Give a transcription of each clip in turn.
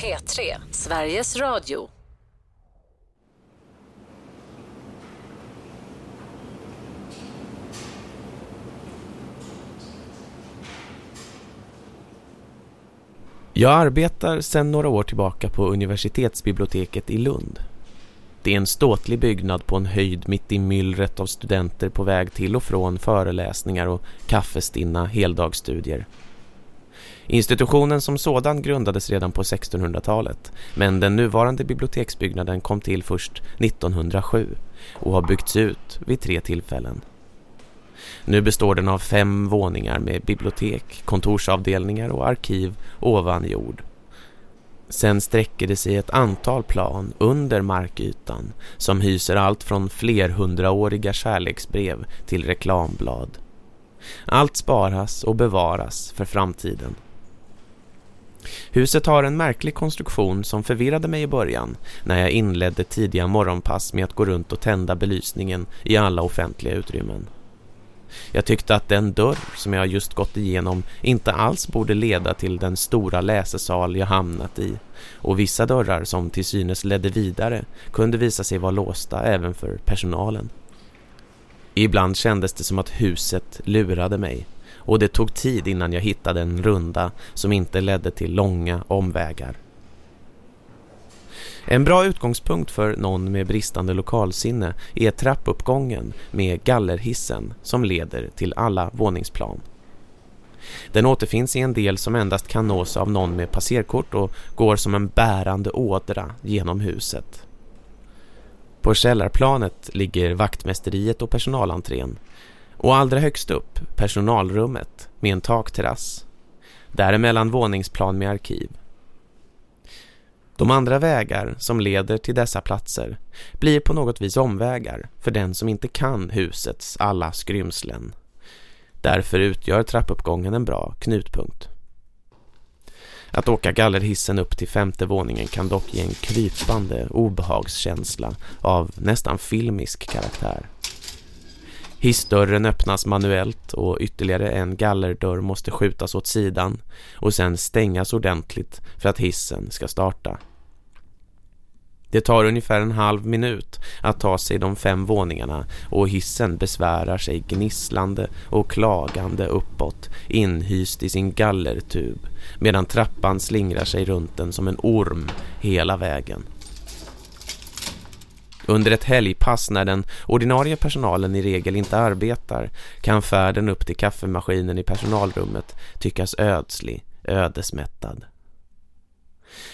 P3, Sveriges Radio. Jag arbetar sedan några år tillbaka på universitetsbiblioteket i Lund. Det är en ståtlig byggnad på en höjd mitt i myllret av studenter på väg till och från föreläsningar och kaffestinna heldagsstudier. Institutionen som sådan grundades redan på 1600-talet men den nuvarande biblioteksbyggnaden kom till först 1907 och har byggts ut vid tre tillfällen. Nu består den av fem våningar med bibliotek, kontorsavdelningar och arkiv ovan jord. Sen sträcker det sig ett antal plan under markytan som hyser allt från flerhundraåriga kärleksbrev till reklamblad. Allt sparas och bevaras för framtiden. Huset har en märklig konstruktion som förvirrade mig i början när jag inledde tidiga morgonpass med att gå runt och tända belysningen i alla offentliga utrymmen. Jag tyckte att den dörr som jag just gått igenom inte alls borde leda till den stora läsesal jag hamnat i och vissa dörrar som till synes ledde vidare kunde visa sig vara låsta även för personalen. Ibland kändes det som att huset lurade mig och det tog tid innan jag hittade en runda som inte ledde till långa omvägar. En bra utgångspunkt för någon med bristande lokalsinne är trappuppgången med gallerhissen som leder till alla våningsplan. Den återfinns i en del som endast kan nås av någon med passerkort och går som en bärande ådra genom huset. På källarplanet ligger vaktmästeriet och personalentrén och allra högst upp personalrummet med en takterrass. Däremellan våningsplan med arkiv. De andra vägar som leder till dessa platser blir på något vis omvägar för den som inte kan husets alla skrymslen. Därför utgör trappuppgången en bra knutpunkt. Att åka gallerhissen upp till femte våningen kan dock ge en krypande obehagskänsla av nästan filmisk karaktär. Hissdörren öppnas manuellt och ytterligare en gallerdörr måste skjutas åt sidan och sen stängas ordentligt för att hissen ska starta. Det tar ungefär en halv minut att ta sig de fem våningarna och hissen besvärar sig gnisslande och klagande uppåt inhyst i sin gallertub medan trappan slingrar sig runt den som en orm hela vägen. Under ett helgpass när den ordinarie personalen i regel inte arbetar kan färden upp till kaffemaskinen i personalrummet tyckas ödslig, ödesmättad.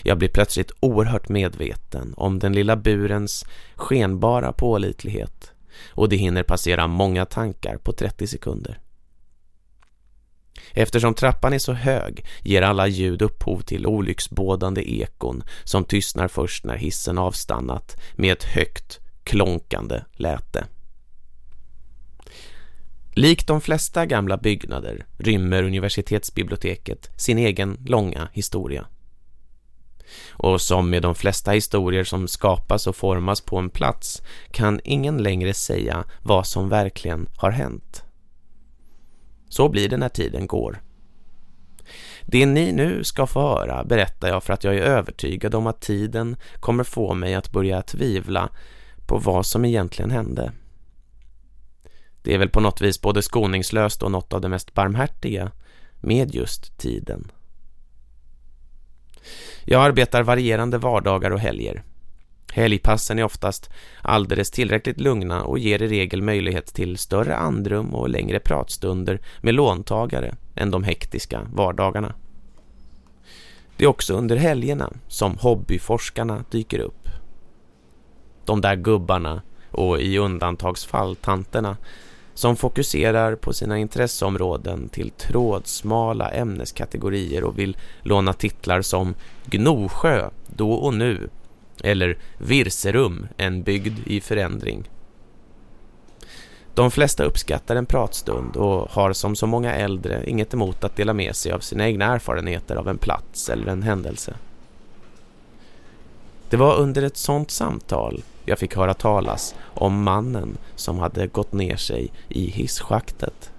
Jag blir plötsligt oerhört medveten om den lilla burens skenbara pålitlighet och det hinner passera många tankar på 30 sekunder. Eftersom trappan är så hög ger alla ljud upphov till olycksbådande ekon som tystnar först när hissen avstannat med ett högt, klonkande läte. Likt de flesta gamla byggnader rymmer universitetsbiblioteket sin egen långa historia. Och som med de flesta historier som skapas och formas på en plats kan ingen längre säga vad som verkligen har hänt. Så blir det när tiden går. Det ni nu ska få höra berättar jag för att jag är övertygad om att tiden kommer få mig att börja tvivla på vad som egentligen hände. Det är väl på något vis både skoningslöst och något av det mest barmhärtiga med just tiden. Jag arbetar varierande vardagar och helger. Helgpassen är oftast alldeles tillräckligt lugna och ger i regel möjlighet till större andrum och längre pratstunder med låntagare än de hektiska vardagarna. Det är också under helgerna som hobbyforskarna dyker upp. De där gubbarna och i undantagsfall tanterna som fokuserar på sina intresseområden till trådsmala ämneskategorier och vill låna titlar som Gnosjö, då och nu eller Virserum, en bygd i förändring. De flesta uppskattar en pratstund och har som så många äldre inget emot att dela med sig av sina egna erfarenheter av en plats eller en händelse. Det var under ett sånt samtal jag fick höra talas om mannen som hade gått ner sig i hisschaktet.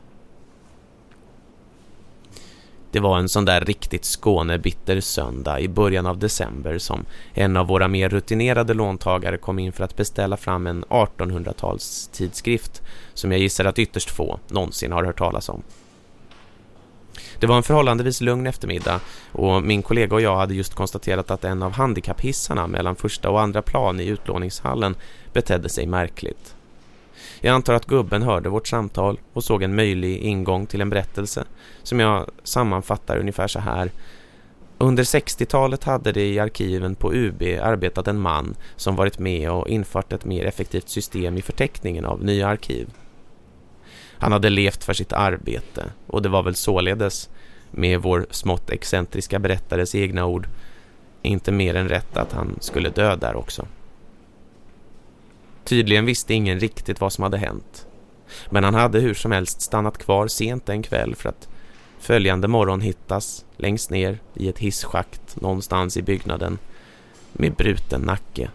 Det var en sån där riktigt Skånebitter söndag i början av december som en av våra mer rutinerade låntagare kom in för att beställa fram en 1800-tals tidskrift som jag gissar att ytterst få någonsin har hört talas om. Det var en förhållandevis lugn eftermiddag och min kollega och jag hade just konstaterat att en av handikapphissarna mellan första och andra plan i utlåningshallen betedde sig märkligt. Jag antar att gubben hörde vårt samtal och såg en möjlig ingång till en berättelse som jag sammanfattar ungefär så här. Under 60-talet hade det i arkiven på UB arbetat en man som varit med och infört ett mer effektivt system i förteckningen av nya arkiv. Han hade levt för sitt arbete och det var väl således, med vår smått excentriska berättares egna ord, inte mer än rätt att han skulle dö där också. Tydligen visste ingen riktigt vad som hade hänt. Men han hade hur som helst stannat kvar sent en kväll för att följande morgon hittas längst ner i ett hisschakt någonstans i byggnaden med bruten nacke.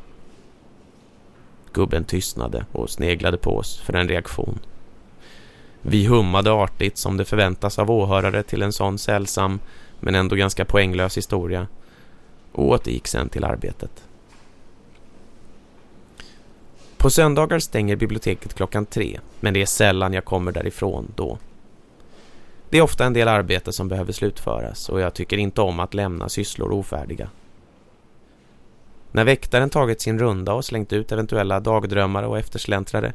Gubben tystnade och sneglade på oss för en reaktion. Vi hummade artigt som det förväntas av åhörare till en sån sällsam men ändå ganska poänglös historia och återgick sen till arbetet. På söndagar stänger biblioteket klockan tre, men det är sällan jag kommer därifrån då. Det är ofta en del arbete som behöver slutföras och jag tycker inte om att lämna sysslor ofärdiga. När väktaren tagit sin runda och slängt ut eventuella dagdrömmare och eftersläntrare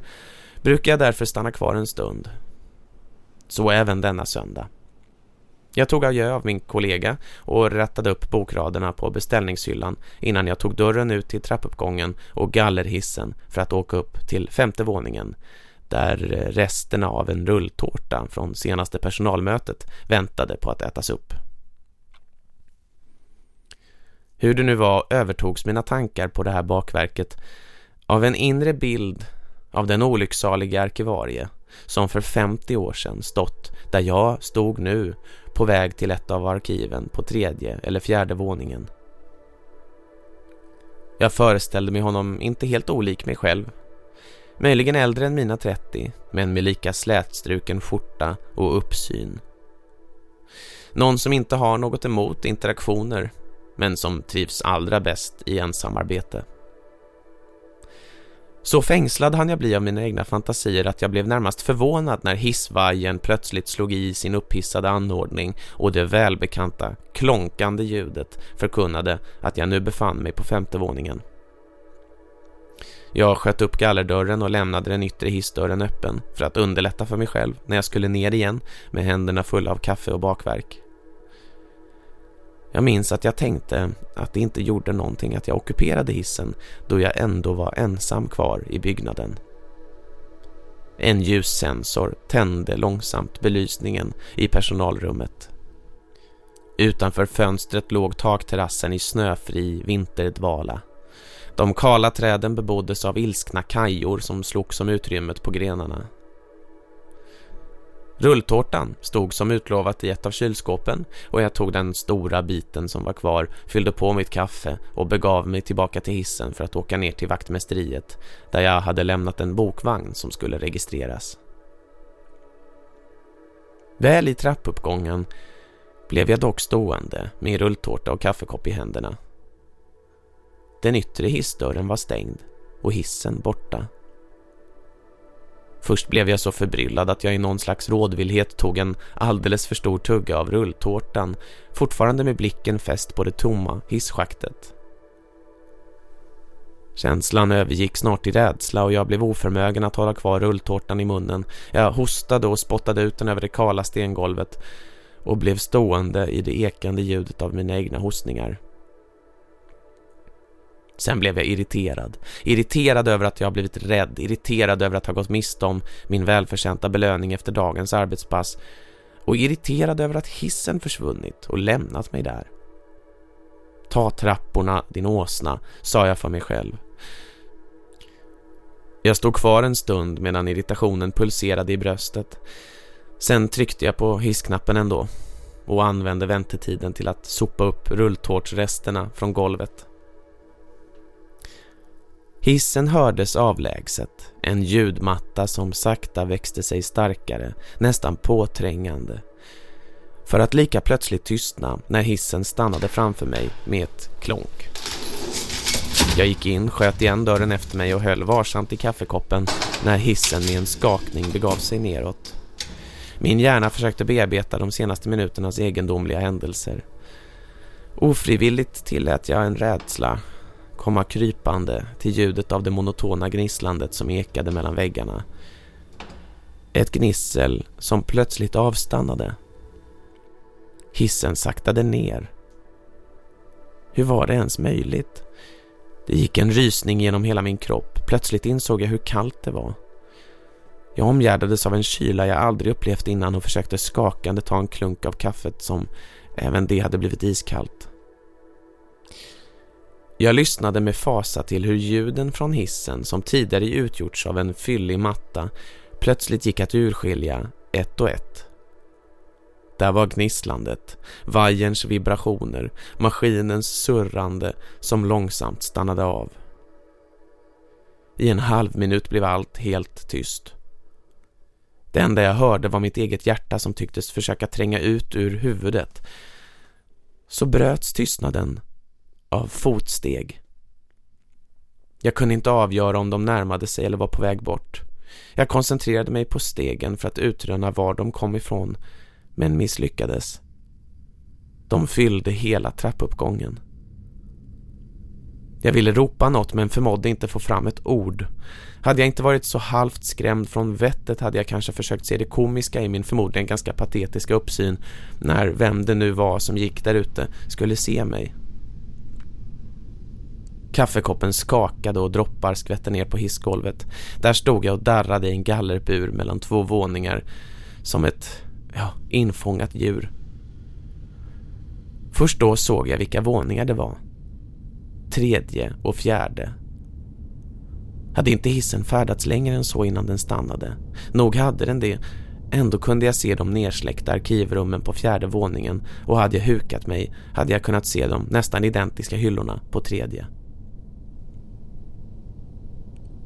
brukar jag därför stanna kvar en stund. Så även denna söndag. Jag tog adjö av min kollega och rättade upp bokraderna på beställningshyllan innan jag tog dörren ut till trappuppgången och gallerhissen för att åka upp till femte våningen där resterna av en rulltårta från senaste personalmötet väntade på att ätas upp. Hur det nu var övertogs mina tankar på det här bakverket av en inre bild av den olycksaliga arkivarie som för 50 år sedan stått där jag stod nu på väg till ett av arkiven på tredje eller fjärde våningen. Jag föreställde mig honom inte helt olik mig själv. Möjligen äldre än mina 30, men med lika slätstruken skjorta och uppsyn. Någon som inte har något emot interaktioner, men som trivs allra bäst i ensamarbete. Så fängslad han jag bli av mina egna fantasier att jag blev närmast förvånad när hissvajen plötsligt slog i sin upphissade anordning och det välbekanta, klonkande ljudet förkunnade att jag nu befann mig på femte våningen. Jag sköt upp gallerdörren och lämnade den yttre hissdörren öppen för att underlätta för mig själv när jag skulle ner igen med händerna fulla av kaffe och bakverk. Jag minns att jag tänkte att det inte gjorde någonting att jag ockuperade hissen då jag ändå var ensam kvar i byggnaden. En ljussensor tände långsamt belysningen i personalrummet. Utanför fönstret låg takterrassen i snöfri vinterdvala. De kala träden beboddes av ilskna kajor som slogs om utrymmet på grenarna. Rulltårtan stod som utlovat i ett av kylskåpen och jag tog den stora biten som var kvar, fyllde på mitt kaffe och begav mig tillbaka till hissen för att åka ner till vaktmästeriet där jag hade lämnat en bokvagn som skulle registreras. Väl i trappuppgången blev jag dock stående med rulltårta och kaffekopp i händerna. Den yttre hissdörren var stängd och hissen borta. Först blev jag så förbryllad att jag i någon slags rådvillhet tog en alldeles för stor tugga av rulltårtan, fortfarande med blicken fäst på det tomma hisschaktet. Känslan övergick snart i rädsla och jag blev oförmögen att hålla kvar rulltårtan i munnen. Jag hostade och spottade ut den över det kala stengolvet och blev stående i det ekande ljudet av mina egna hostningar. Sen blev jag irriterad. Irriterad över att jag blivit rädd. Irriterad över att ha gått miste om min välförtjänta belöning efter dagens arbetspass. Och irriterad över att hissen försvunnit och lämnat mig där. Ta trapporna, din åsna, sa jag för mig själv. Jag stod kvar en stund medan irritationen pulserade i bröstet. Sen tryckte jag på hissknappen ändå och använde väntetiden till att sopa upp rulltårtsresterna från golvet. Hissen hördes avlägset, en ljudmatta som sakta växte sig starkare, nästan påträngande. För att lika plötsligt tystna när hissen stannade framför mig med ett klonk. Jag gick in, sköt igen dörren efter mig och höll varsamt i kaffekoppen när hissen med en skakning begav sig neråt. Min hjärna försökte bearbeta de senaste minuternas egendomliga händelser. Ofrivilligt tillät jag en rädsla komma krypande till ljudet av det monotona gnisslandet som ekade mellan väggarna. Ett gnissel som plötsligt avstannade. Hissen saktade ner. Hur var det ens möjligt? Det gick en rysning genom hela min kropp. Plötsligt insåg jag hur kallt det var. Jag omgärdades av en kyla jag aldrig upplevt innan och försökte skakande ta en klunk av kaffet som även det hade blivit iskallt. Jag lyssnade med fasa till hur ljuden från hissen som tidigare utgjorts av en fyllig matta plötsligt gick att urskilja ett och ett. Där var gnisslandet, vajerns vibrationer, maskinens surrande som långsamt stannade av. I en halv minut blev allt helt tyst. Det enda jag hörde var mitt eget hjärta som tycktes försöka tränga ut ur huvudet. Så bröts tystnaden av fotsteg. Jag kunde inte avgöra om de närmade sig eller var på väg bort. Jag koncentrerade mig på stegen för att utröna var de kom ifrån, men misslyckades. De fyllde hela trappuppgången. Jag ville ropa något men förmådde inte få fram ett ord. Hade jag inte varit så halvt skrämd från vettet hade jag kanske försökt se det komiska i min förmodligen ganska patetiska uppsyn när vem det nu var som gick där ute skulle se mig. Kaffekoppen skakade och droppar skvätte ner på hissgolvet. Där stod jag och darrade i en gallerbur mellan två våningar som ett ja, infångat djur. Först då såg jag vilka våningar det var. Tredje och fjärde. Hade inte hissen färdats längre än så innan den stannade? Nog hade den det. Ändå kunde jag se de nersläckta arkivrummen på fjärde våningen och hade jag hukat mig hade jag kunnat se de nästan identiska hyllorna på tredje.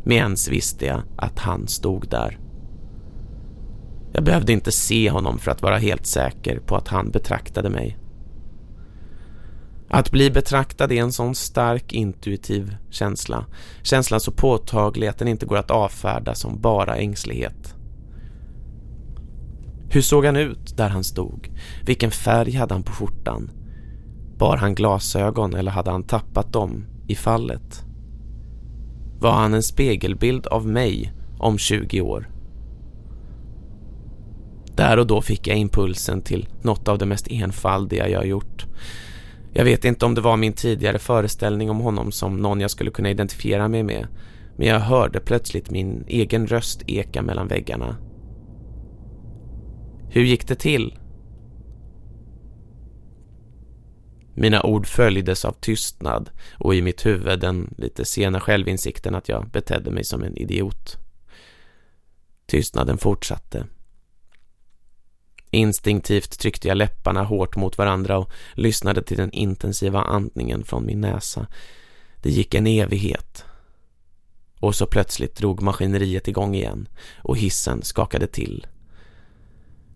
Med ens visste jag att han stod där. Jag behövde inte se honom för att vara helt säker på att han betraktade mig. Att bli betraktad är en sån stark intuitiv känsla. Känslan så påtaglig att den inte går att avfärda som bara ängslighet. Hur såg han ut där han stod? Vilken färg hade han på skjortan? Bar han glasögon eller hade han tappat dem i fallet? Var han en spegelbild av mig om 20 år? Där och då fick jag impulsen till något av det mest enfaldiga jag gjort. Jag vet inte om det var min tidigare föreställning om honom som någon jag skulle kunna identifiera mig med. Men jag hörde plötsligt min egen röst eka mellan väggarna. Hur gick det till? Mina ord följdes av tystnad och i mitt huvud den lite sena självinsikten att jag betedde mig som en idiot. Tystnaden fortsatte. Instinktivt tryckte jag läpparna hårt mot varandra och lyssnade till den intensiva andningen från min näsa. Det gick en evighet. Och så plötsligt drog maskineriet igång igen och hissen skakade till.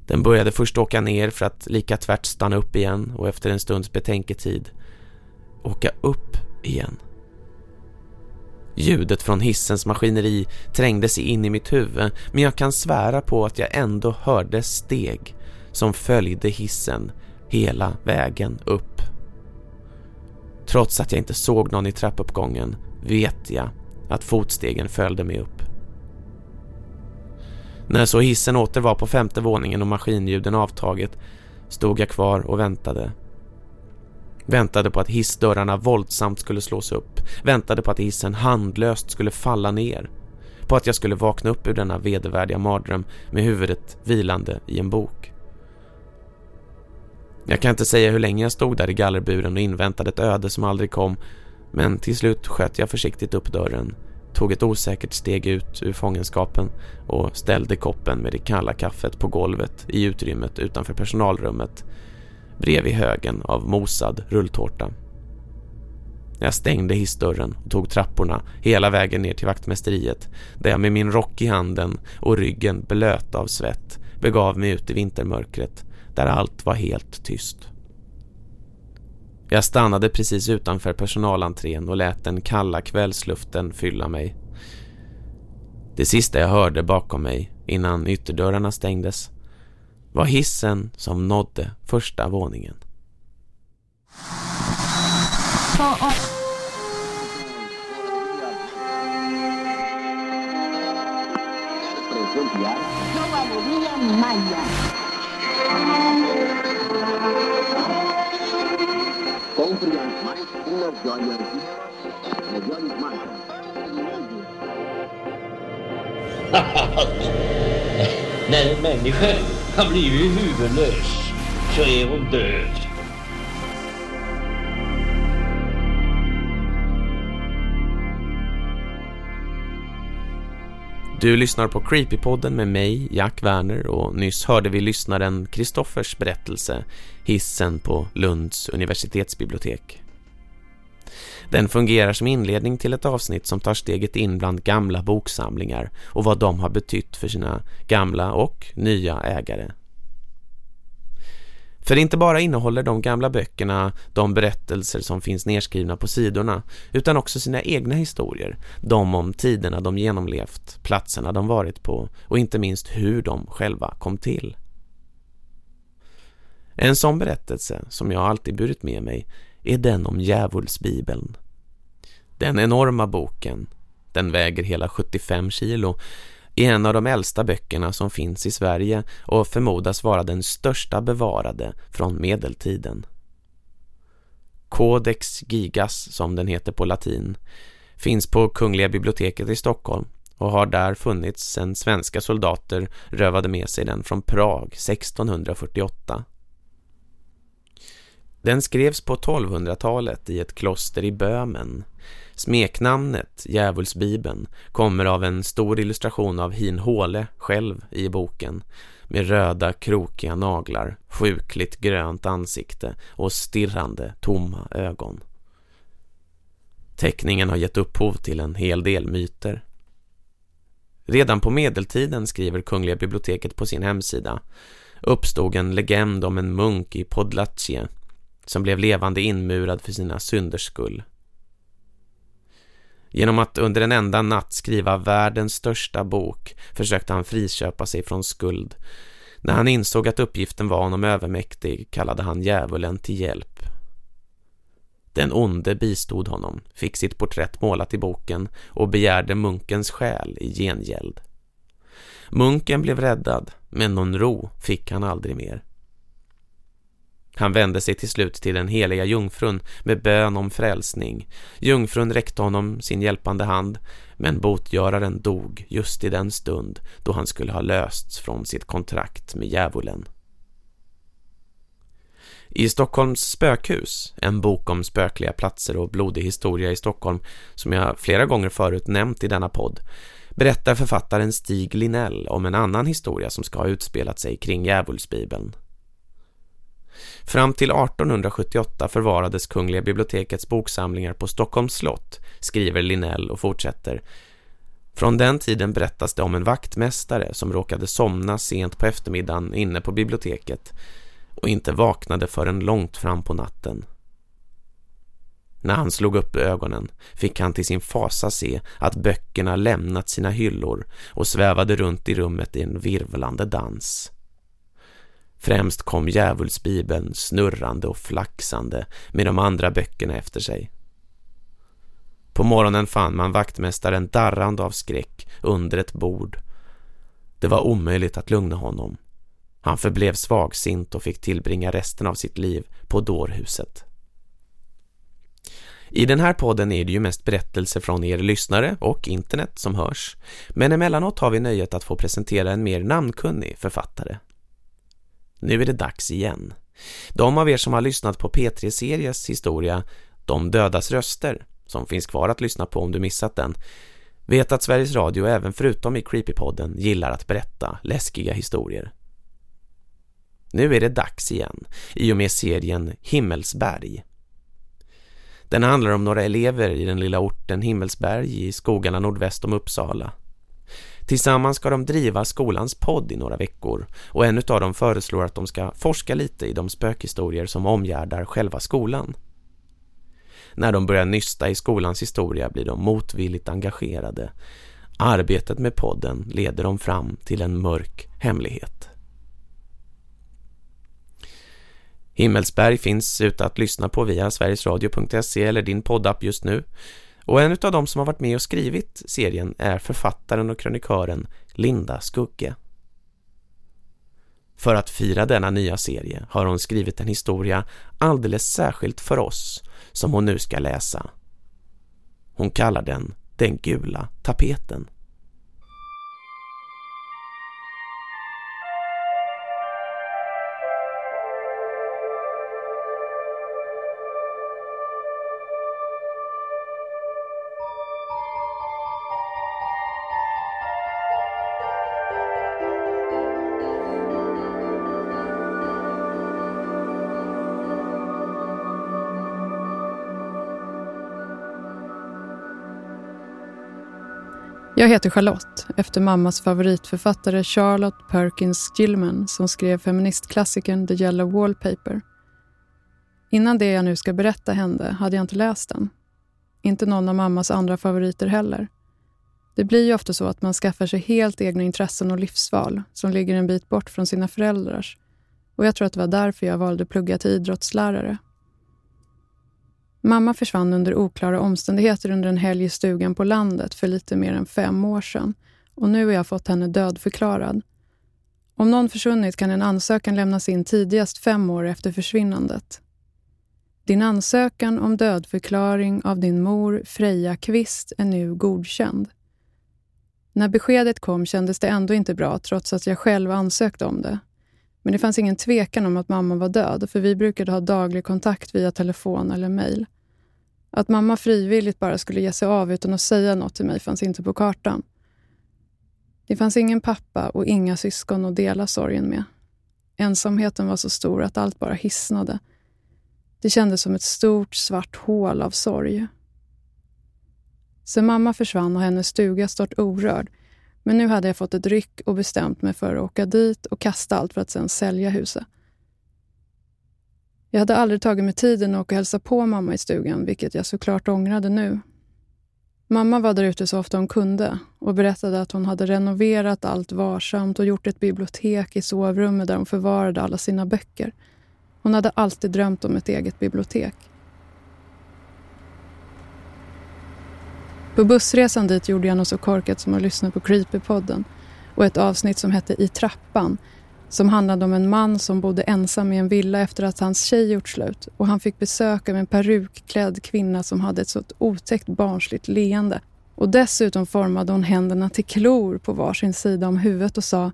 Den började först åka ner för att lika tvärt stanna upp igen och efter en stunds betänketid åka upp igen. Ljudet från hissens maskineri trängde sig in i mitt huvud men jag kan svära på att jag ändå hörde steg som följde hissen hela vägen upp. Trots att jag inte såg någon i trappuppgången vet jag att fotstegen följde mig upp. När så hissen åter var på femte våningen och maskinljuden avtaget stod jag kvar och väntade. Väntade på att hissdörrarna våldsamt skulle slås upp. Väntade på att hissen handlöst skulle falla ner. På att jag skulle vakna upp ur denna vedervärdiga mardröm med huvudet vilande i en bok. Jag kan inte säga hur länge jag stod där i gallerburen och inväntade ett öde som aldrig kom, men till slut sköt jag försiktigt upp dörren tog ett osäkert steg ut ur fångenskapen och ställde koppen med det kalla kaffet på golvet i utrymmet utanför personalrummet bredvid högen av mosad rulltårta. Jag stängde hissdörren och tog trapporna hela vägen ner till vaktmästeriet där jag med min rock i handen och ryggen blöt av svett begav mig ut i vintermörkret där allt var helt tyst. Jag stannade precis utanför personalentrén och lät den kalla kvällsluften fylla mig. Det sista jag hörde bakom mig innan ytterdörrarna stängdes var hissen som nådde första våningen. När en människa har blivit huvudlös så är hon död. Du lyssnar på Creepypodden med mig, Jack Werner och nyss hörde vi lyssnaren Kristoffers berättelse Hissen på Lunds universitetsbibliotek. Den fungerar som inledning till ett avsnitt som tar steget in bland gamla boksamlingar och vad de har betytt för sina gamla och nya ägare. För inte bara innehåller de gamla böckerna de berättelser som finns nedskrivna på sidorna utan också sina egna historier, de om tiderna de genomlevt, platserna de varit på och inte minst hur de själva kom till. En sån berättelse som jag alltid burit med mig är den om djävulsbibeln. Den enorma boken, den väger hela 75 kilo, är en av de äldsta böckerna som finns i Sverige och förmodas vara den största bevarade från medeltiden. Codex Gigas, som den heter på latin, finns på Kungliga biblioteket i Stockholm och har där funnits sedan svenska soldater rövade med sig den från Prag 1648. Den skrevs på 1200-talet i ett kloster i Böhmen. Smeknamnet, Djävulsbibeln, kommer av en stor illustration av Hin Håle själv i boken med röda krokiga naglar, sjukligt grönt ansikte och stirrande tomma ögon. Teckningen har gett upphov till en hel del myter. Redan på medeltiden skriver Kungliga biblioteket på sin hemsida uppstod en legend om en munk i Podlacie som blev levande inmurad för sina synders skull. Genom att under en enda natt skriva världens största bok försökte han friköpa sig från skuld. När han insåg att uppgiften var honom övermäktig kallade han djävulen till hjälp. Den onde bistod honom, fick sitt porträtt målat i boken och begärde munkens själ i gengäld. Munken blev räddad, men någon ro fick han aldrig mer. Han vände sig till slut till den heliga jungfrun med bön om frälsning. Jungfrun räckte honom sin hjälpande hand, men botgöraren dog just i den stund då han skulle ha lösts från sitt kontrakt med djävulen. I Stockholms spökhus, en bok om spökliga platser och blodig historia i Stockholm som jag flera gånger förut nämnt i denna podd, berättar författaren Stig Linell om en annan historia som ska ha utspelat sig kring djävulsbibeln. Fram till 1878 förvarades Kungliga bibliotekets boksamlingar på Stockholms slott, skriver Linell och fortsätter. Från den tiden berättas det om en vaktmästare som råkade somna sent på eftermiddagen inne på biblioteket och inte vaknade förrän långt fram på natten. När han slog upp ögonen fick han till sin fasa se att böckerna lämnat sina hyllor och svävade runt i rummet i en virvlande dans. Främst kom djävulsbibeln snurrande och flaxande med de andra böckerna efter sig. På morgonen fann man vaktmästaren darrande av skräck under ett bord. Det var omöjligt att lugna honom. Han förblev svagsint och fick tillbringa resten av sitt liv på dårhuset. I den här podden är det ju mest berättelser från er lyssnare och internet som hörs. Men emellanåt har vi nöjet att få presentera en mer namnkunnig författare. Nu är det dags igen. De av er som har lyssnat på P3-series historia De dödas röster, som finns kvar att lyssna på om du missat den, vet att Sveriges Radio även förutom i Creepypodden gillar att berätta läskiga historier. Nu är det dags igen, i och med serien Himmelsberg. Den handlar om några elever i den lilla orten Himmelsberg i skogarna nordväst om Uppsala. Tillsammans ska de driva skolans podd i några veckor och en av dem föreslår att de ska forska lite i de spökhistorier som omgärdar själva skolan. När de börjar nysta i skolans historia blir de motvilligt engagerade. Arbetet med podden leder dem fram till en mörk hemlighet. Himmelsberg finns ute att lyssna på via sverigesradio.se eller din poddapp just nu. Och en av dem som har varit med och skrivit serien är författaren och kronikören Linda Skugge. För att fira denna nya serie har hon skrivit en historia alldeles särskilt för oss som hon nu ska läsa. Hon kallar den Den gula tapeten. Jag heter Charlotte, efter mammas favoritförfattare Charlotte Perkins Gilman som skrev feministklassikern The Yellow Wallpaper. Innan det jag nu ska berätta hände hade jag inte läst den. Inte någon av mammas andra favoriter heller. Det blir ju ofta så att man skaffar sig helt egna intressen och livsval som ligger en bit bort från sina föräldrars. Och jag tror att det var därför jag valde att plugga till idrottslärare. Mamma försvann under oklara omständigheter under en helg i stugan på landet för lite mer än fem år sedan och nu har jag fått henne dödförklarad. Om någon försvunnit kan en ansökan lämnas in tidigast fem år efter försvinnandet. Din ansökan om dödförklaring av din mor Freja Kvist är nu godkänd. När beskedet kom kändes det ändå inte bra trots att jag själv ansökt om det. Men det fanns ingen tvekan om att mamma var död för vi brukade ha daglig kontakt via telefon eller mejl. Att mamma frivilligt bara skulle ge sig av utan att säga något till mig fanns inte på kartan. Det fanns ingen pappa och inga syskon att dela sorgen med. Ensamheten var så stor att allt bara hisnade. Det kändes som ett stort svart hål av sorg. Sen mamma försvann har hennes stuga stått orörd men nu hade jag fått ett ryck och bestämt mig för att åka dit och kasta allt för att sen sälja huset. Jag hade aldrig tagit mig tiden att åka och hälsa på mamma i stugan, vilket jag såklart ångrade nu. Mamma var där ute så ofta hon kunde och berättade att hon hade renoverat allt varsamt och gjort ett bibliotek i sovrummet där hon förvarade alla sina böcker. Hon hade alltid drömt om ett eget bibliotek. På bussresan dit gjorde jag något så korkat som att lyssna på Creepypodden och ett avsnitt som hette I trappan som handlade om en man som bodde ensam i en villa efter att hans tjej gjort slut och han fick besök av en perukklädd kvinna som hade ett så otäckt barnsligt leende. Och dessutom formade hon händerna till klor på varsin sida om huvudet och sa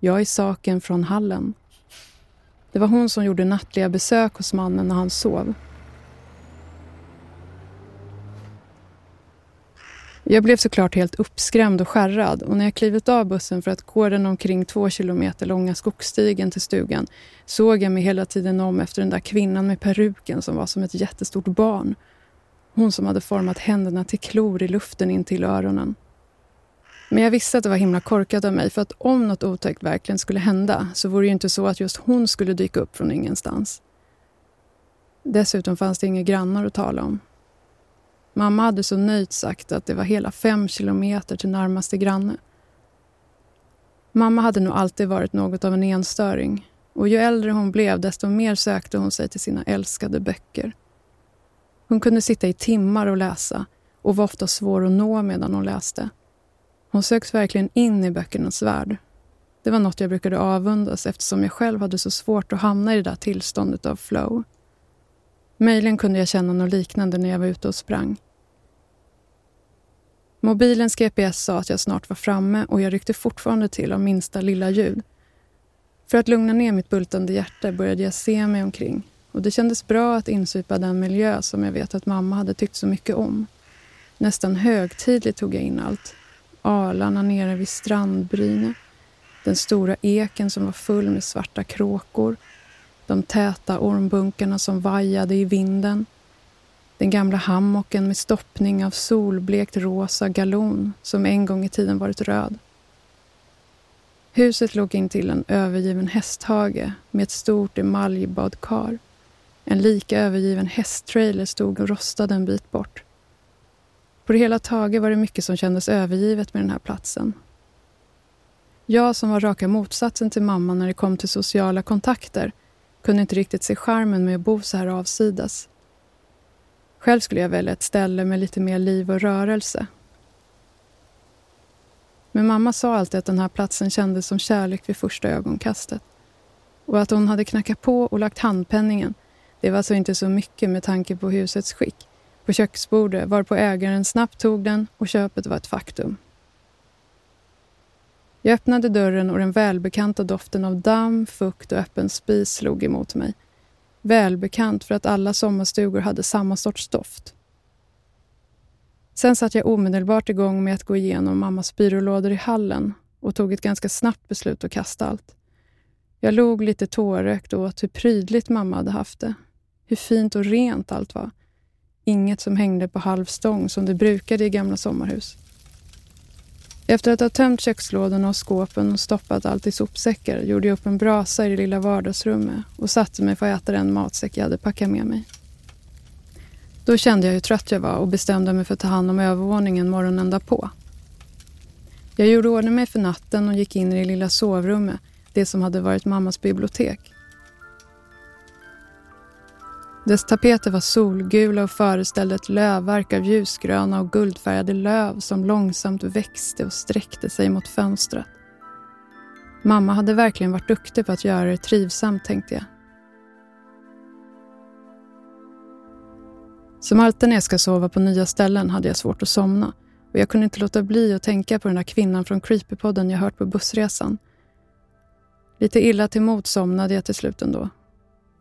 Jag är saken från hallen. Det var hon som gjorde nattliga besök hos mannen när han sov. Jag blev såklart helt uppskrämd och skärrad och när jag klivit av bussen för att gå den omkring två kilometer långa skogsstigen till stugan såg jag mig hela tiden om efter den där kvinnan med peruken som var som ett jättestort barn. Hon som hade format händerna till klor i luften in till öronen. Men jag visste att det var himla korkat av mig för att om något otäckt verkligen skulle hända så vore det ju inte så att just hon skulle dyka upp från ingenstans. Dessutom fanns det inga grannar att tala om Mamma hade så nöjt sagt att det var hela fem kilometer till närmaste granne. Mamma hade nog alltid varit något av en enstöring och ju äldre hon blev desto mer sökte hon sig till sina älskade böcker. Hon kunde sitta i timmar och läsa och var ofta svår att nå medan hon läste. Hon söks verkligen in i böckernas värld. Det var något jag brukade avundas eftersom jag själv hade så svårt att hamna i det där tillståndet av flow. Möjligen kunde jag känna något liknande när jag var ute och sprang. Mobilens GPS sa att jag snart var framme och jag ryckte fortfarande till av minsta lilla ljud. För att lugna ner mitt bultande hjärta började jag se mig omkring och det kändes bra att insupa den miljö som jag vet att mamma hade tyckt så mycket om. Nästan högtidligt tog jag in allt. Arlarna nere vid strandbrynet, den stora eken som var full med svarta kråkor, de täta ormbunkarna som vajade i vinden, den gamla hammocken med stoppning av solblekt rosa galon som en gång i tiden varit röd. Huset låg in till en övergiven hästhage med ett stort emaljbadkar. En lika övergiven hästtrailer stod och rostade en bit bort. På det hela taget var det mycket som kändes övergivet med den här platsen. Jag som var raka motsatsen till mamma när det kom till sociala kontakter kunde inte riktigt se charmen med att bo så här avsides. Själv skulle jag välja ett ställe med lite mer liv och rörelse. Men mamma sa alltid att den här platsen kändes som kärlek vid första ögonkastet. Och att hon hade knackat på och lagt handpenningen, det var alltså inte så mycket med tanke på husets skick. På köksbordet varpå ägaren snabbt tog den och köpet var ett faktum. Jag öppnade dörren och den välbekanta doften av damm, fukt och öppen spis slog emot mig. Välbekant för att alla sommarstugor hade samma sorts doft. Sen satte jag omedelbart igång med att gå igenom mammas byrålådor i hallen och tog ett ganska snabbt beslut att kasta allt. Jag log lite tårögt åt hur prydligt mamma hade haft det. Hur fint och rent allt var. Inget som hängde på halv stång som det brukade i gamla sommarhus. Efter att ha tömt kökslådorna och skåpen och stoppat allt i sopsäckar gjorde jag upp en brasa i det lilla vardagsrummet och satte mig för att äta den matsäck jag hade packat med mig. Då kände jag hur trött jag var och bestämde mig för att ta hand om övervåningen morgonen därpå. Jag gjorde ordning mig för natten och gick in i det lilla sovrummet, det som hade varit mammas bibliotek. Dess tapeter var solgula och föreställde ett lövverk av ljusgröna och guldfärgade löv som långsamt växte och sträckte sig mot fönstret. Mamma hade verkligen varit duktig på att göra det trivsamt, tänkte jag. Som alltid när jag ska sova på nya ställen hade jag svårt att somna och jag kunde inte låta bli att tänka på den där kvinnan från Creepypodden jag hört på bussresan. Lite illa till mods somnade jag till slut ändå.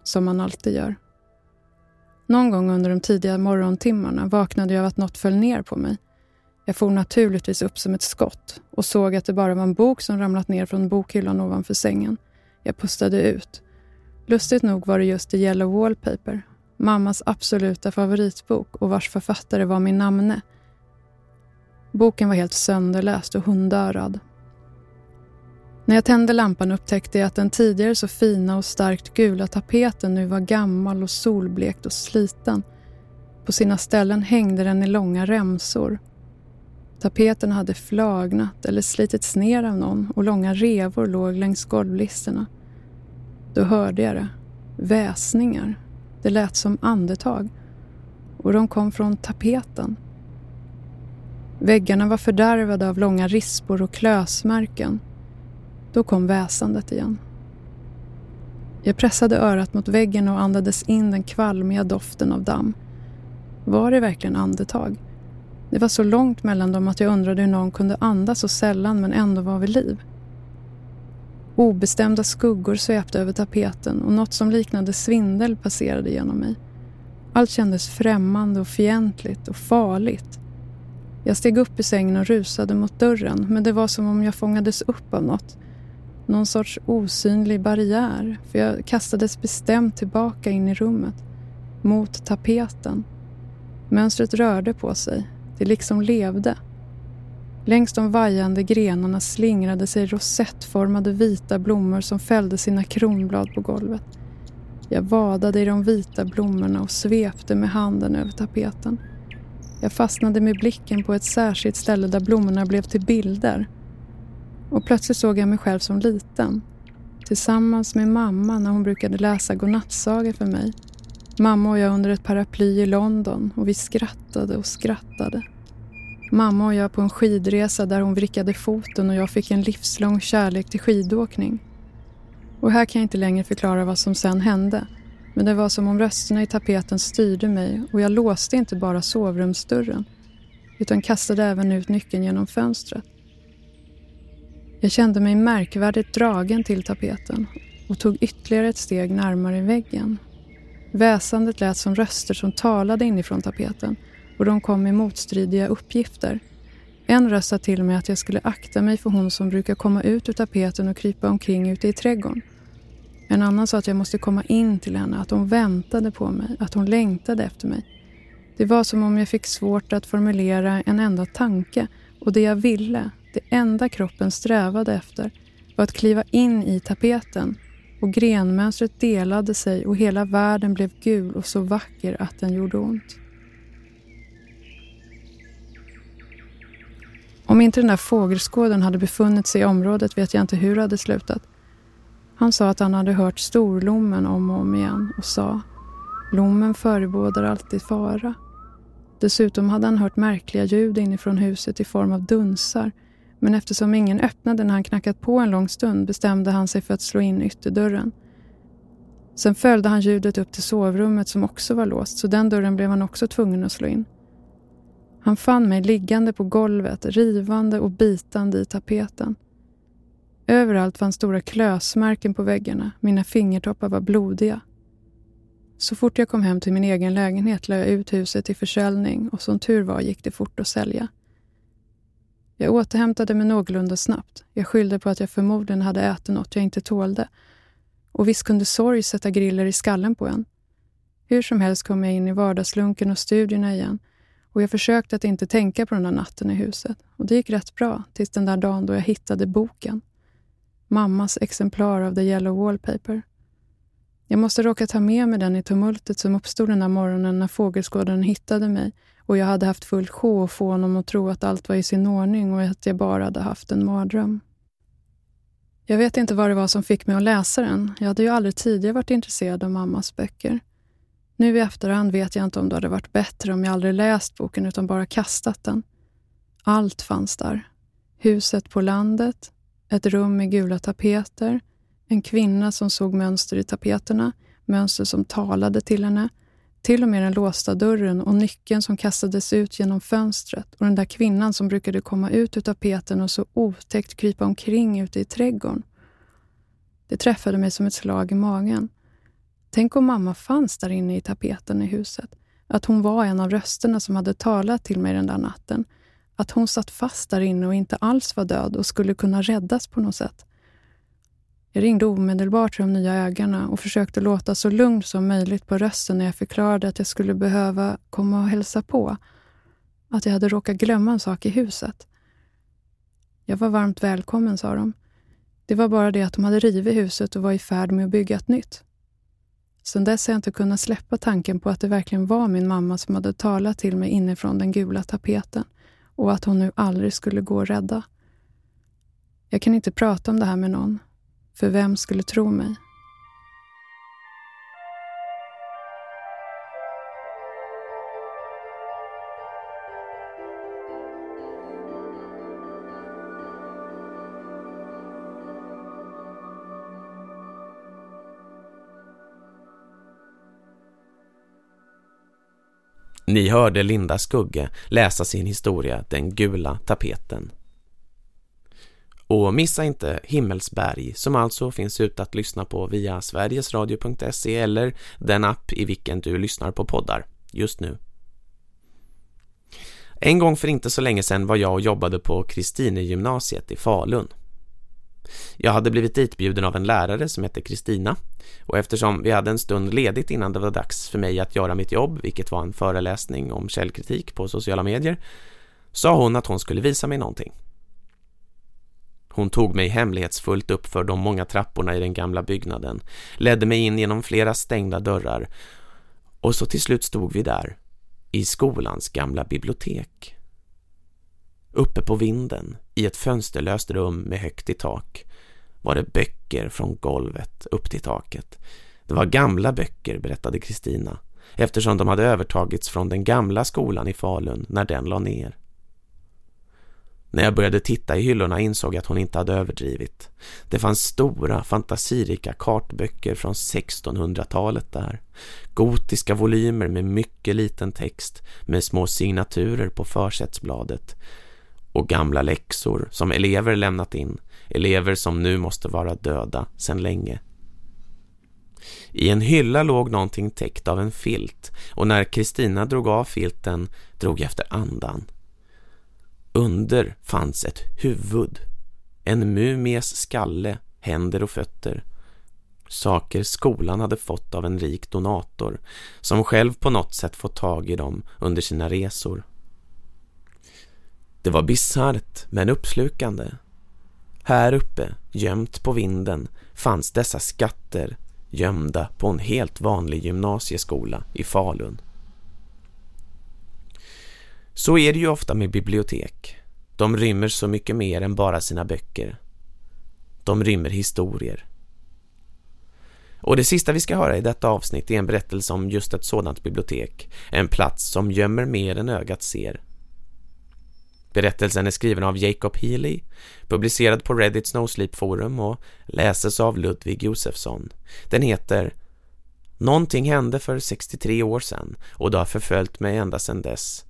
Som man alltid gör. Någon gång under de tidiga morgontimmarna vaknade jag av att något föll ner på mig. Jag for naturligtvis upp som ett skott och såg att det bara var en bok som ramlat ner från bokhyllan ovanför sängen. Jag pustade ut. Lustigt nog var det just The Yellow Wallpaper, mammas absoluta favoritbok och vars författare var min namne. Boken var helt sönderläst och hundörad. När jag tände lampan upptäckte jag att den tidigare så fina och starkt gula tapeten nu var gammal och solblekt och sliten. På sina ställen hängde den i långa remsor. Tapeten hade flagnat eller slitits ner av någon och långa revor låg längs golvlisterna. Då hörde jag det. Väsningar. Det lät som andetag. Och de kom från tapeten. Väggarna var fördärvade av långa rispor och klösmärken. Då kom väsandet igen. Jag pressade örat mot väggen och andades in den kvalmiga doften av damm. Var det verkligen andetag? Det var så långt mellan dem att jag undrade hur någon kunde andas så sällan men ändå var vid liv. Obestämda skuggor svepte över tapeten och något som liknade svindel passerade genom mig. Allt kändes främmande och fientligt och farligt. Jag steg upp i sängen och rusade mot dörren men det var som om jag fångades upp av något. Någon sorts osynlig barriär för jag kastades bestämt tillbaka in i rummet. Mot tapeten. Mönstret rörde på sig. Det liksom levde. Längs de vajande grenarna slingrade sig rosettformade vita blommor som fällde sina kronblad på golvet. Jag vadade i de vita blommorna och svepte med handen över tapeten. Jag fastnade med blicken på ett särskilt ställe där blommorna blev till bilder. Och plötsligt såg jag mig själv som liten. Tillsammans med mamma när hon brukade läsa godnattsagor för mig. Mamma och jag under ett paraply i London och vi skrattade och skrattade. Mamma och jag på en skidresa där hon vrickade foten och jag fick en livslång kärlek till skidåkning. Och här kan jag inte längre förklara vad som sen hände. Men det var som om rösterna i tapeten styrde mig och jag låste inte bara sovrumsdörren utan kastade även ut nyckeln genom fönstret. Jag kände mig märkvärdigt dragen till tapeten och tog ytterligare ett steg närmare väggen. Väsandet lät som röster som talade inifrån tapeten och de kom med motstridiga uppgifter. En röst sa till mig att jag skulle akta mig för hon som brukar komma ut ur tapeten och krypa omkring ute i trädgården. En annan sa att jag måste komma in till henne, att hon väntade på mig, att hon längtade efter mig. Det var som om jag fick svårt att formulera en enda tanke och det jag ville, det enda kroppen strävade efter, var att kliva in i tapeten och grenmönstret delade sig och hela världen blev gul och så vacker att den gjorde ont. Om inte den där fågelskåden hade befunnit sig i området vet jag inte hur det hade slutat. Han sa att han hade hört storlommen om och om igen och sa Lommen förebådar alltid fara. Dessutom hade han hört märkliga ljud inifrån huset i form av dunsar men eftersom ingen öppnade när han knackat på en lång stund bestämde han sig för att slå in ytterdörren. Sen följde han ljudet upp till sovrummet som också var låst så den dörren blev han också tvungen att slå in. Han fann mig liggande på golvet, rivande och bitande i tapeten. Överallt fanns stora klösmärken på väggarna. Mina fingertoppar var blodiga. Så fort jag kom hem till min egen lägenhet lade jag ut huset till försäljning och som tur var gick det fort att sälja. Jag återhämtade mig någorlunda snabbt. Jag skyllde på att jag förmodligen hade ätit något jag inte tålde. Och visst kunde sorg sätta griller i skallen på en. Hur som helst kom jag in i vardagslunken och studierna igen och jag försökte att inte tänka på den där natten i huset. Och det gick rätt bra tills den där dagen då jag hittade boken. Mammas exemplar av The Yellow Wallpaper. Jag måste råka ta med mig den i tumultet som uppstod den där morgonen när fågelskådaren hittade mig och jag hade haft fullt sjå att få honom att tro att allt var i sin ordning och att jag bara hade haft en mardröm. Jag vet inte vad det var som fick mig att läsa den. Jag hade ju aldrig tidigare varit intresserad av mammas böcker. Nu i efterhand vet jag inte om det hade varit bättre om jag aldrig läst boken utan bara kastat den. Allt fanns där. Huset på landet, ett rum med gula tapeter, en kvinna som såg mönster i tapeterna, mönster som talade till henne, till och med den låsta dörren och nyckeln som kastades ut genom fönstret och den där kvinnan som brukade komma ut ur tapeten och så otäckt krypa omkring ute i trädgården. Det träffade mig som ett slag i magen. Tänk om mamma fanns där inne i tapeten i huset. Att hon var en av rösterna som hade talat till mig den där natten. Att hon satt fast där inne och inte alls var död och skulle kunna räddas på något sätt. Jag ringde omedelbart till de nya ägarna och försökte låta så lugn som möjligt på rösten när jag förklarade att jag skulle behöva komma och hälsa på. Att jag hade råkat glömma en sak i huset. Jag var varmt välkommen, sa de. Det var bara det att de hade rivit huset och var i färd med att bygga ett nytt. Sedan dess har jag inte kunnat släppa tanken på att det verkligen var min mamma som hade talat till mig inifrån den gula tapeten och att hon nu aldrig skulle gå och rädda. Jag kan inte prata om det här med någon, för vem skulle tro mig? Ni hörde Linda Skugge läsa sin historia Den gula tapeten. Och missa inte Himmelsberg som alltså finns ute att lyssna på via sverigesradio.se eller den app i vilken du lyssnar på poddar just nu. En gång för inte så länge sedan var jag och jobbade på Kristinegymnasiet i Falun. Jag hade blivit ditbjuden av en lärare som hette Kristina och eftersom vi hade en stund ledigt innan det var dags för mig att göra mitt jobb, vilket var en föreläsning om källkritik på sociala medier, sa hon att hon skulle visa mig någonting. Hon tog mig hemlighetsfullt upp för de många trapporna i den gamla byggnaden, ledde mig in genom flera stängda dörrar och så till slut stod vi där, i skolans gamla bibliotek. Uppe på vinden, i ett fönsterlöst rum med högt i tak, var det böcker från golvet upp till taket. Det var gamla böcker, berättade Kristina, eftersom de hade övertagits från den gamla skolan i Falun när den la ner. När jag började titta i hyllorna insåg jag att hon inte hade överdrivit. Det fanns stora, fantasirika kartböcker från 1600-talet där. Gotiska volymer med mycket liten text med små signaturer på försättsbladet. Och gamla läxor som elever lämnat in. Elever som nu måste vara döda sedan länge. I en hylla låg någonting täckt av en filt och när Kristina drog av filten drog jag efter andan. Under fanns ett huvud, en mumies skalle, händer och fötter. Saker skolan hade fått av en rik donator som själv på något sätt fått tag i dem under sina resor. Det var bizarrt men uppslukande. Här uppe, gömt på vinden, fanns dessa skatter gömda på en helt vanlig gymnasieskola i Falun. Så är det ju ofta med bibliotek. De rymmer så mycket mer än bara sina böcker. De rymmer historier. Och det sista vi ska höra i detta avsnitt är en berättelse om just ett sådant bibliotek. En plats som gömmer mer än ögat ser. Berättelsen är skriven av Jacob Healy, publicerad på Reddits Snowsleep Forum och läses av Ludvig Josefsson. Den heter Någonting hände för 63 år sedan och det har förföljt mig ända sedan dess.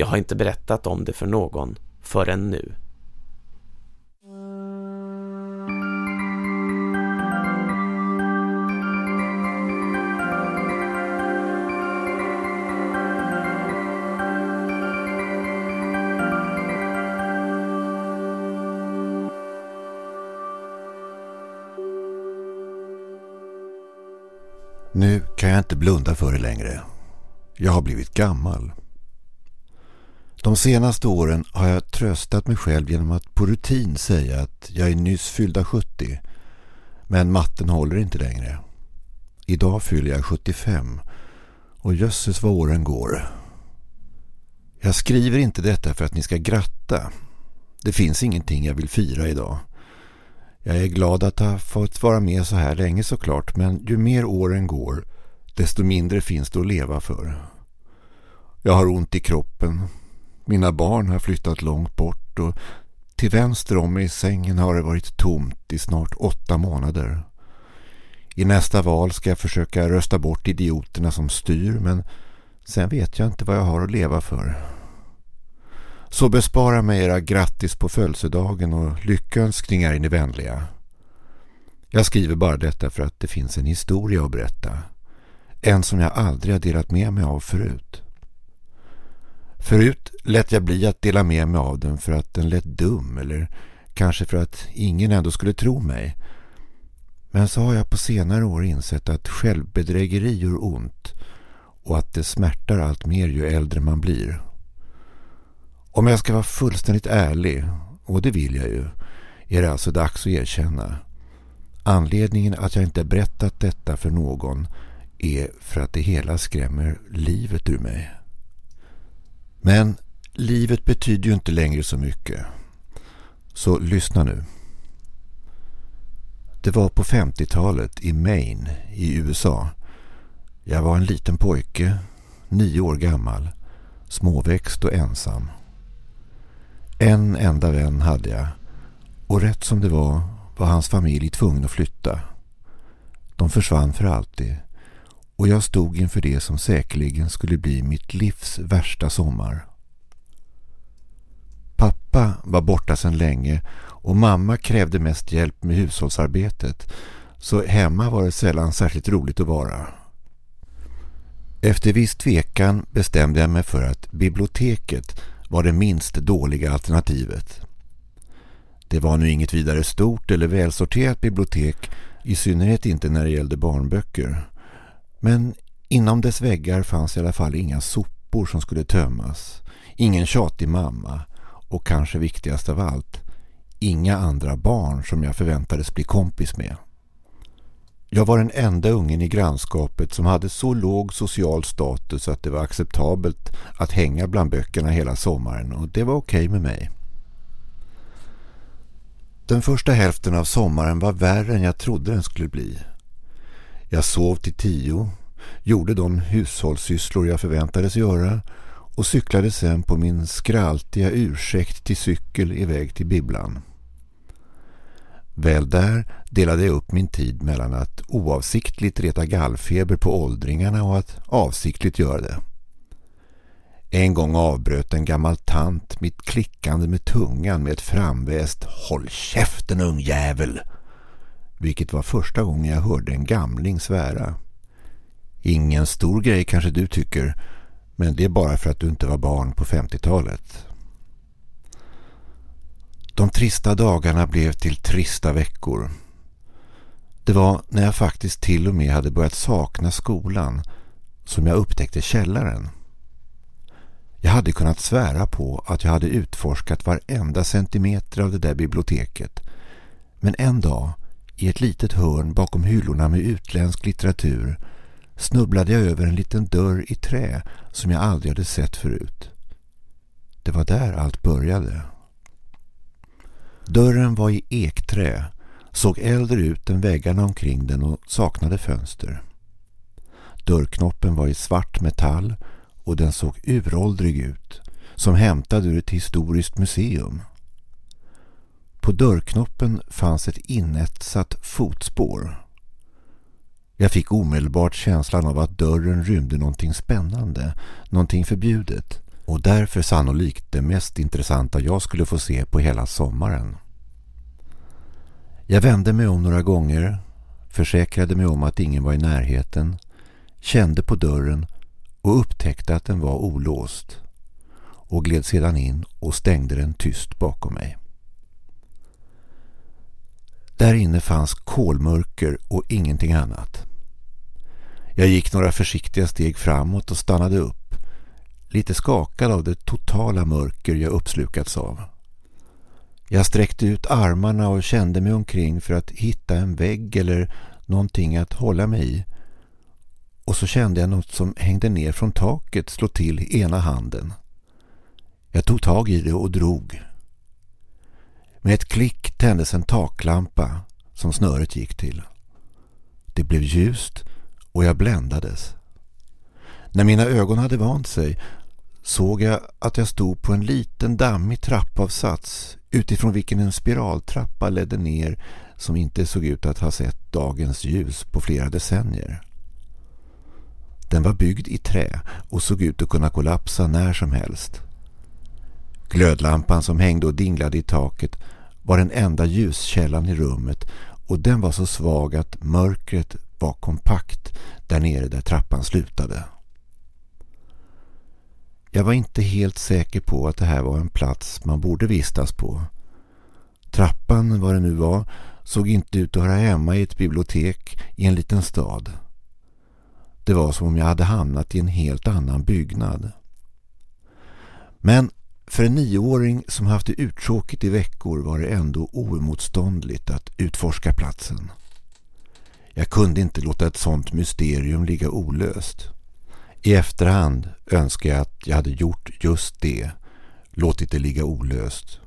Jag har inte berättat om det för någon förrän nu. Nu kan jag inte blunda för det längre. Jag har blivit gammal. De senaste åren har jag tröstat mig själv genom att på rutin säga att jag är nyss fyllda 70. Men matten håller inte längre. Idag fyller jag 75 och jösses vad åren går. Jag skriver inte detta för att ni ska gratta. Det finns ingenting jag vill fira idag. Jag är glad att ha fått vara med så här länge såklart men ju mer åren går desto mindre finns det att leva för. Jag har ont i kroppen. Mina barn har flyttat långt bort och till vänster om mig i sängen har det varit tomt i snart åtta månader. I nästa val ska jag försöka rösta bort idioterna som styr men sen vet jag inte vad jag har att leva för. Så bespara mig era grattis på födelsedagen och lyckönskningar är ni vänliga. Jag skriver bara detta för att det finns en historia att berätta. En som jag aldrig har delat med mig av förut. Förut lät jag bli att dela med mig av den för att den lät dum eller kanske för att ingen ändå skulle tro mig. Men så har jag på senare år insett att självbedrägeri gör ont och att det smärtar allt mer ju äldre man blir. Om jag ska vara fullständigt ärlig, och det vill jag ju, är det alltså dags att erkänna. Anledningen att jag inte berättat detta för någon är för att det hela skrämmer livet ur mig. Men livet betyder ju inte längre så mycket. Så lyssna nu. Det var på 50-talet i Maine i USA. Jag var en liten pojke, nio år gammal, småväxt och ensam. En enda vän hade jag och rätt som det var var hans familj tvungen att flytta. De försvann för alltid och jag stod inför det som säkerligen skulle bli mitt livs värsta sommar. Pappa var borta sedan länge och mamma krävde mest hjälp med hushållsarbetet så hemma var det sällan särskilt roligt att vara. Efter viss tvekan bestämde jag mig för att biblioteket var det minst dåliga alternativet. Det var nu inget vidare stort eller välsorterat bibliotek, i synnerhet inte när det gällde barnböcker. Men inom dess väggar fanns i alla fall inga sopor som skulle tömmas, ingen tjatig mamma och kanske viktigast av allt, inga andra barn som jag förväntades bli kompis med. Jag var den enda ungen i grannskapet som hade så låg social status att det var acceptabelt att hänga bland böckerna hela sommaren och det var okej okay med mig. Den första hälften av sommaren var värre än jag trodde den skulle bli. Jag sov till tio, gjorde de hushållssysslor jag förväntades göra och cyklade sen på min skraltiga ursäkt till cykel iväg till bibblan. Väl där delade jag upp min tid mellan att oavsiktligt reta gallfeber på åldringarna och att avsiktligt göra det. En gång avbröt en gammal tant mitt klickande med tungan med ett framväst ”Håll käften ungjävel!” Vilket var första gången jag hörde en gamling svära. Ingen stor grej kanske du tycker, men det är bara för att du inte var barn på 50-talet. De trista dagarna blev till trista veckor. Det var när jag faktiskt till och med hade börjat sakna skolan som jag upptäckte källaren. Jag hade kunnat svära på att jag hade utforskat varenda centimeter av det där biblioteket Men en dag, i ett litet hörn bakom hyllorna med utländsk litteratur, snubblade jag över en liten dörr i trä som jag aldrig hade sett förut. Det var där allt började. Dörren var i ekträ, såg äldre ut än väggarna omkring den och saknade fönster. Dörrknoppen var i svart metall och den såg uråldrig ut, som hämtad ur ett historiskt museum. På dörrknoppen fanns ett inetsat fotspår. Jag fick omedelbart känslan av att dörren rymde någonting spännande, någonting förbjudet och därför sannolikt det mest intressanta jag skulle få se på hela sommaren. Jag vände mig om några gånger, försäkrade mig om att ingen var i närheten, kände på dörren och upptäckte att den var olåst och gled sedan in och stängde den tyst bakom mig. Där inne fanns kolmörker och ingenting annat. Jag gick några försiktiga steg framåt och stannade upp, lite skakad av det totala mörker jag uppslukats av. Jag sträckte ut armarna och kände mig omkring för att hitta en vägg eller någonting att hålla mig i. Och så kände jag något som hängde ner från taket slå till ena handen. Jag tog tag i det och drog. Med ett klick tändes en taklampa som snöret gick till. Det blev ljust och jag bländades. När mina ögon hade vant sig såg jag att jag stod på en liten dammig trappavsats utifrån vilken en spiraltrappa ledde ner som inte såg ut att ha sett dagens ljus på flera decennier. Den var byggd i trä och såg ut att kunna kollapsa när som helst. Glödlampan som hängde och dinglade i taket var den enda ljuskällan i rummet och den var så svag att mörkret var kompakt där nere där trappan slutade. Jag var inte helt säker på att det här var en plats man borde vistas på. Trappan, vad det nu var, såg inte ut att höra hemma i ett bibliotek i en liten stad. Det var som om jag hade hamnat i en helt annan byggnad. Men för en nioåring som haft det uttråkigt i veckor var det ändå oemotståndligt att utforska platsen. Jag kunde inte låta ett sånt mysterium ligga olöst. I efterhand önskar jag att jag hade gjort just det, låtit det ligga olöst.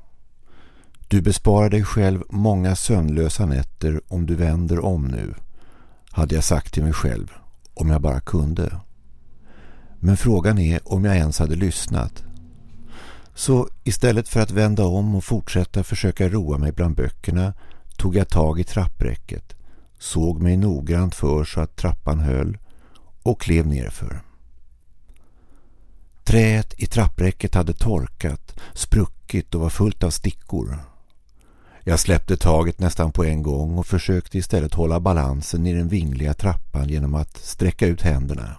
Du besparar dig själv många sömnlösa nätter om du vänder om nu, hade jag sagt till mig själv, om jag bara kunde. Men frågan är om jag ens hade lyssnat. Så istället för att vända om och fortsätta försöka roa mig bland böckerna tog jag tag i trappräcket, såg mig noggrant för så att trappan höll och klev nerför. Träet i trappräcket hade torkat, spruckit och var fullt av stickor. Jag släppte taget nästan på en gång och försökte istället hålla balansen i den vingliga trappan genom att sträcka ut händerna.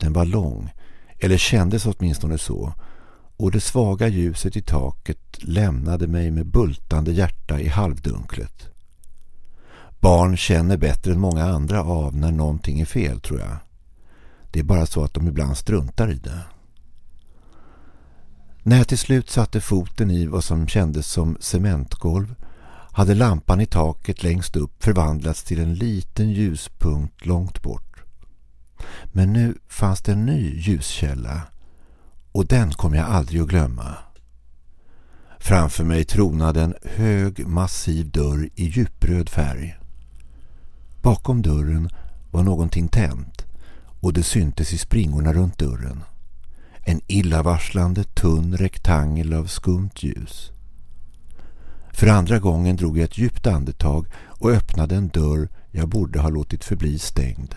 Den var lång, eller kändes åtminstone så, och det svaga ljuset i taket lämnade mig med bultande hjärta i halvdunklet. Barn känner bättre än många andra av när någonting är fel, tror jag. Det är bara så att de ibland struntar i det. När jag till slut satte foten i vad som kändes som cementgolv hade lampan i taket längst upp förvandlats till en liten ljuspunkt långt bort. Men nu fanns det en ny ljuskälla och den kom jag aldrig att glömma. Framför mig tronade en hög massiv dörr i djupröd färg. Bakom dörren var någonting tänt och det syntes i springorna runt dörren. En illavarslande tunn rektangel av skumt ljus. För andra gången drog jag ett djupt andetag och öppnade en dörr jag borde ha låtit förbli stängd.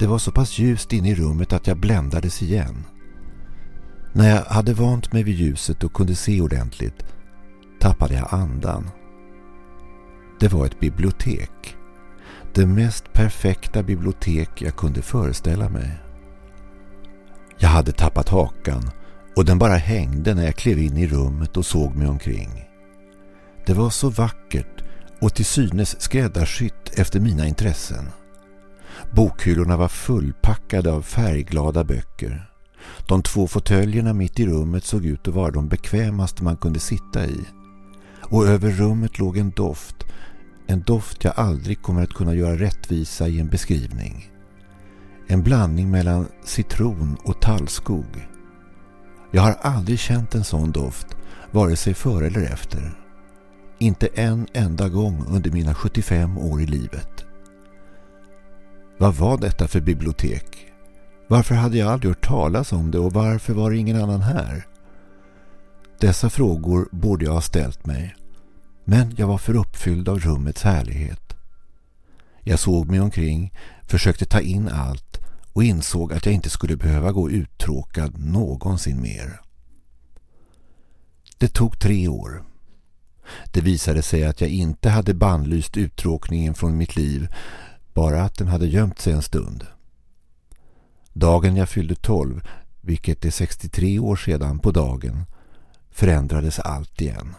Det var så pass ljust inne i rummet att jag bländades igen. När jag hade vant mig vid ljuset och kunde se ordentligt tappade jag andan. Det var ett bibliotek. Det mest perfekta bibliotek jag kunde föreställa mig. Jag hade tappat hakan och den bara hängde när jag klev in i rummet och såg mig omkring. Det var så vackert och till synes skräddarsytt efter mina intressen. Bokhyllorna var fullpackade av färgglada böcker. De två fåtöljerna mitt i rummet såg ut att vara de bekvämaste man kunde sitta i. Och över rummet låg en doft. En doft jag aldrig kommer att kunna göra rättvisa i en beskrivning. En blandning mellan citron och tallskog. Jag har aldrig känt en sån doft, vare sig före eller efter. Inte en enda gång under mina 75 år i livet. Vad var detta för bibliotek? Varför hade jag aldrig hört talas om det och varför var det ingen annan här? Dessa frågor borde jag ha ställt mig. Men jag var för uppfylld av rummets härlighet. Jag såg mig omkring, försökte ta in allt och insåg att jag inte skulle behöva gå uttråkad någonsin mer. Det tog tre år. Det visade sig att jag inte hade bandlyst uttråkningen från mitt liv, bara att den hade gömt sig en stund. Dagen jag fyllde 12, vilket är 63 år sedan på dagen, förändrades allt igen.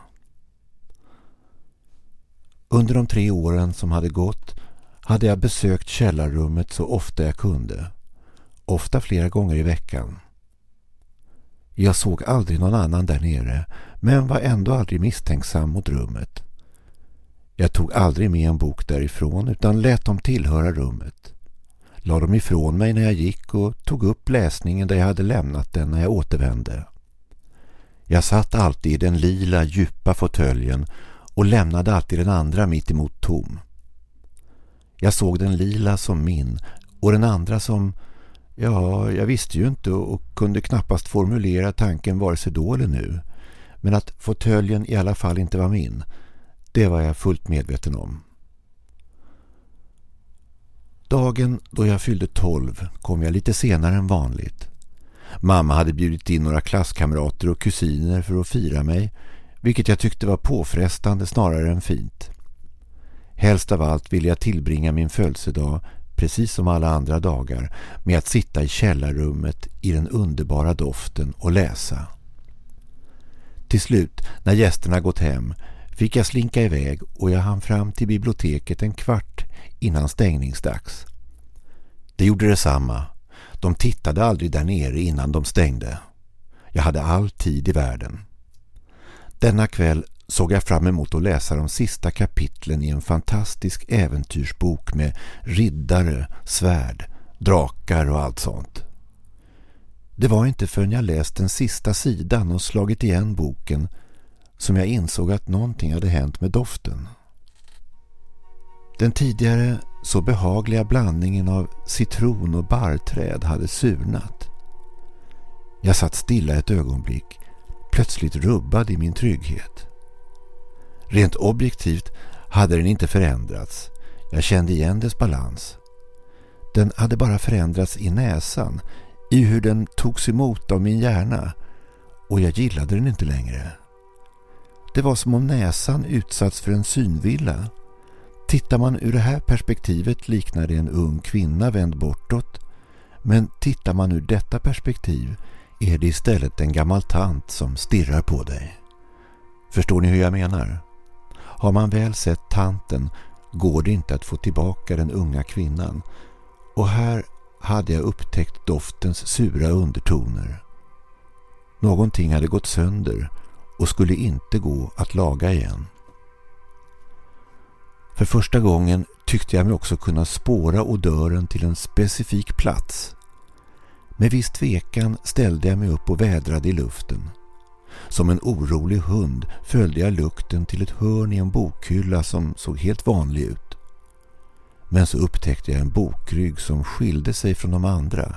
Under de tre åren som hade gått hade jag besökt källarrummet så ofta jag kunde. Ofta flera gånger i veckan. Jag såg aldrig någon annan där nere men var ändå aldrig misstänksam mot rummet. Jag tog aldrig med en bok därifrån utan lät dem tillhöra rummet. La dem ifrån mig när jag gick och tog upp läsningen där jag hade lämnat den när jag återvände. Jag satt alltid i den lila djupa fåtöljen och lämnade alltid den andra mitt emot tom. Jag såg den lila som min och den andra som, ja, jag visste ju inte och kunde knappast formulera tanken vare sig då eller nu. Men att fåtöljen i alla fall inte var min, det var jag fullt medveten om. Dagen då jag fyllde tolv kom jag lite senare än vanligt. Mamma hade bjudit in några klasskamrater och kusiner för att fira mig, vilket jag tyckte var påfrestande snarare än fint. Helst av allt ville jag tillbringa min födelsedag, precis som alla andra dagar, med att sitta i källarrummet i den underbara doften och läsa. Till slut, när gästerna gått hem, fick jag slinka iväg och jag hann fram till biblioteket en kvart innan stängningsdags. Det gjorde detsamma. De tittade aldrig där nere innan de stängde. Jag hade all tid i världen. Denna kväll såg jag fram emot att läsa de sista kapitlen i en fantastisk äventyrsbok med riddare, svärd, drakar och allt sånt. Det var inte förrän jag läst den sista sidan och slagit igen boken som jag insåg att någonting hade hänt med doften. Den tidigare så behagliga blandningen av citron och barrträd hade surnat. Jag satt stilla ett ögonblick, plötsligt rubbad i min trygghet. Rent objektivt hade den inte förändrats. Jag kände igen dess balans. Den hade bara förändrats i näsan, i hur den togs emot av min hjärna och jag gillade den inte längre. Det var som om näsan utsatts för en synvilla. Tittar man ur det här perspektivet liknar det en ung kvinna vänd bortåt. Men tittar man ur detta perspektiv är det istället en gammal tant som stirrar på dig. Förstår ni hur jag menar? Har man väl sett tanten går det inte att få tillbaka den unga kvinnan. Och här hade jag upptäckt doftens sura undertoner. Någonting hade gått sönder och skulle inte gå att laga igen. För första gången tyckte jag mig också kunna spåra odören till en specifik plats. Med viss tvekan ställde jag mig upp och vädrade i luften. Som en orolig hund följde jag lukten till ett hörn i en bokhylla som såg helt vanlig ut. Men så upptäckte jag en bokrygg som skilde sig från de andra.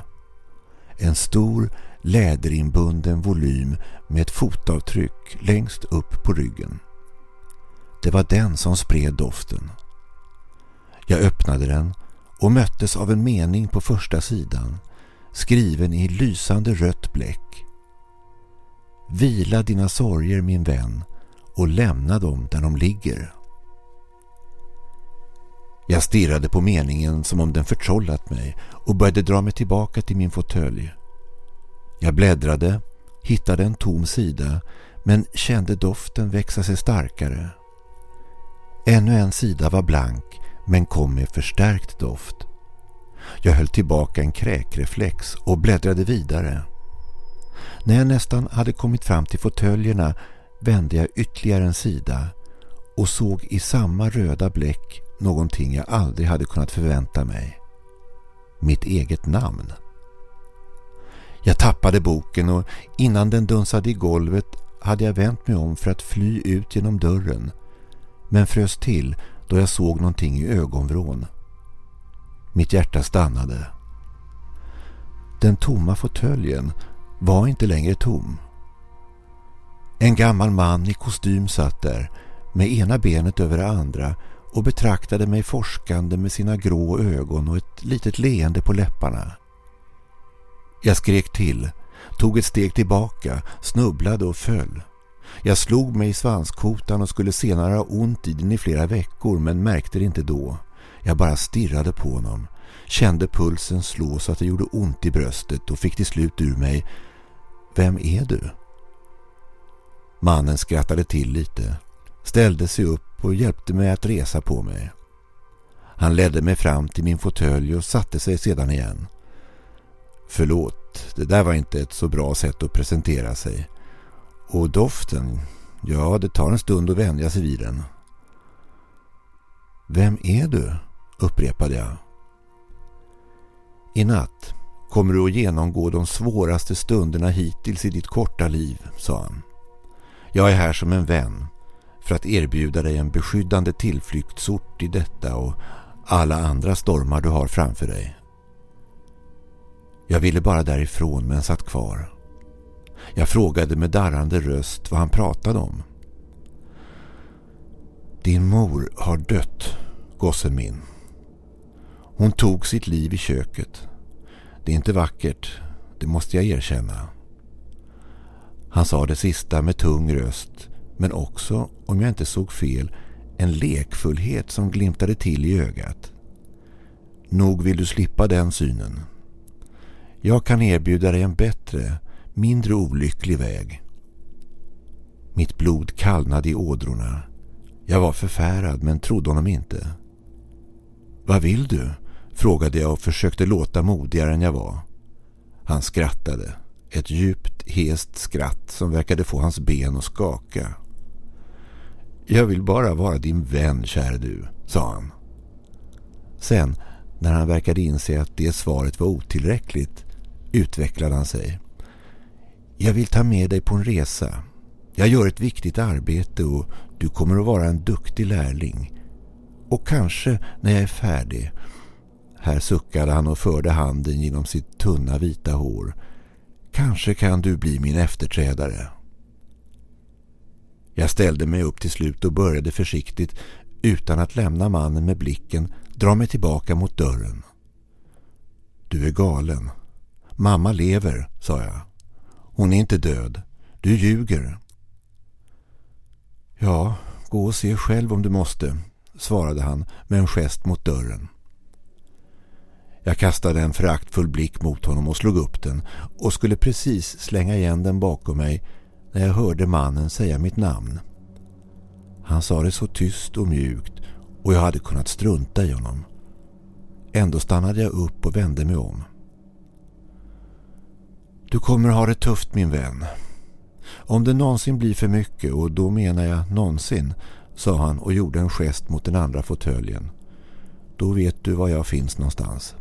En stor läderinbunden volym med ett fotavtryck längst upp på ryggen. Det var den som spred doften. Jag öppnade den och möttes av en mening på första sidan skriven i lysande rött bläck. Vila dina sorger min vän och lämna dem där de ligger. Jag stirrade på meningen som om den förtrollat mig och började dra mig tillbaka till min fåtölj. Jag bläddrade, hittade en tom sida men kände doften växa sig starkare. Ännu en sida var blank men kom med förstärkt doft. Jag höll tillbaka en kräkreflex och bläddrade vidare. När jag nästan hade kommit fram till fåtöljerna vände jag ytterligare en sida och såg i samma röda bläck någonting jag aldrig hade kunnat förvänta mig. Mitt eget namn. Jag tappade boken och innan den dunsade i golvet hade jag vänt mig om för att fly ut genom dörren men frös till då jag såg någonting i ögonvrån. Mitt hjärta stannade. Den tomma fåtöljen var inte längre tom. En gammal man i kostym satt där med ena benet över det andra och betraktade mig forskande med sina grå ögon och ett litet leende på läpparna. Jag skrek till, tog ett steg tillbaka, snubblade och föll. Jag slog mig i svanskotan och skulle senare ha ont i den i flera veckor men märkte det inte då. Jag bara stirrade på honom, kände pulsen slå så att det gjorde ont i bröstet och fick till slut ur mig Vem är du? Mannen skrattade till lite, ställde sig upp och hjälpte mig att resa på mig. Han ledde mig fram till min fåtölj och satte sig sedan igen. Förlåt, det där var inte ett så bra sätt att presentera sig. Och doften, ja det tar en stund att vänja sig vid den. Vem är du? upprepade jag. I natt kommer du att genomgå de svåraste stunderna hittills i ditt korta liv, sa han. Jag är här som en vän för att erbjuda dig en beskyddande tillflyktsort i detta och alla andra stormar du har framför dig. Jag ville bara därifrån men satt kvar. Jag frågade med darrande röst vad han pratade om. Din mor har dött, gossen min. Hon tog sitt liv i köket. Det är inte vackert, det måste jag erkänna. Han sa det sista med tung röst men också, om jag inte såg fel, en lekfullhet som glimtade till i ögat. Nog vill du slippa den synen. Jag kan erbjuda dig en bättre, mindre olycklig väg. Mitt blod kallnade i ådrorna. Jag var förfärad men trodde honom inte. Vad vill du? frågade jag och försökte låta modigare än jag var. Han skrattade. Ett djupt, hest skratt som verkade få hans ben att skaka. Jag vill bara vara din vän, kära du, sa han. Sen, när han verkade inse att det svaret var otillräckligt, utvecklade han sig. Jag vill ta med dig på en resa. Jag gör ett viktigt arbete och du kommer att vara en duktig lärling. Och kanske när jag är färdig. Här suckade han och förde handen genom sitt tunna vita hår. Kanske kan du bli min efterträdare. Jag ställde mig upp till slut och började försiktigt, utan att lämna mannen med blicken, dra mig tillbaka mot dörren. Du är galen. Mamma lever, sa jag. Hon är inte död. Du ljuger. Ja, gå och se själv om du måste, svarade han med en gest mot dörren. Jag kastade en föraktfull blick mot honom och slog upp den och skulle precis slänga igen den bakom mig när jag hörde mannen säga mitt namn. Han sa det så tyst och mjukt och jag hade kunnat strunta i honom. Ändå stannade jag upp och vände mig om. Du kommer ha det tufft min vän. Om det någonsin blir för mycket, och då menar jag någonsin, sa han och gjorde en gest mot den andra fåtöljen. Då vet du var jag finns någonstans.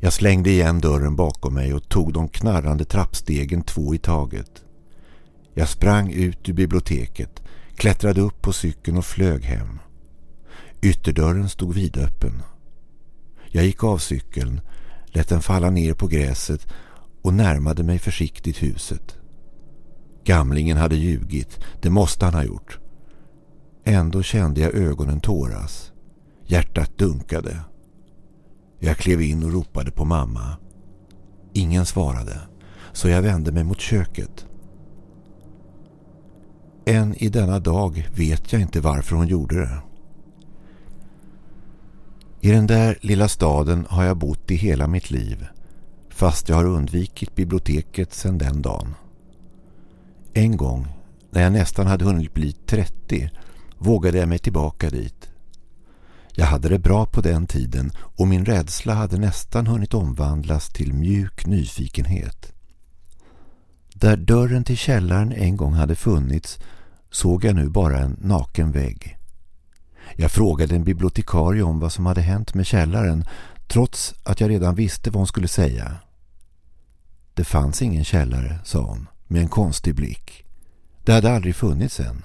Jag slängde igen dörren bakom mig och tog de knarrande trappstegen två i taget. Jag sprang ut ur biblioteket, klättrade upp på cykeln och flög hem. Ytterdörren stod vidöppen. Jag gick av cykeln, lät den falla ner på gräset och närmade mig försiktigt huset. Gamlingen hade ljugit, det måste han ha gjort. Ändå kände jag ögonen tåras. Hjärtat dunkade. Jag klev in och ropade på mamma. Ingen svarade, så jag vände mig mot köket. Än i denna dag vet jag inte varför hon gjorde det. I den där lilla staden har jag bott i hela mitt liv, fast jag har undvikit biblioteket sedan den dagen. En gång, när jag nästan hade hunnit bli 30, vågade jag mig tillbaka dit. Jag hade det bra på den tiden och min rädsla hade nästan hunnit omvandlas till mjuk nyfikenhet. Där dörren till källaren en gång hade funnits såg jag nu bara en naken vägg. Jag frågade en bibliotekarie om vad som hade hänt med källaren trots att jag redan visste vad hon skulle säga. Det fanns ingen källare, sa hon med en konstig blick. Det hade aldrig funnits än.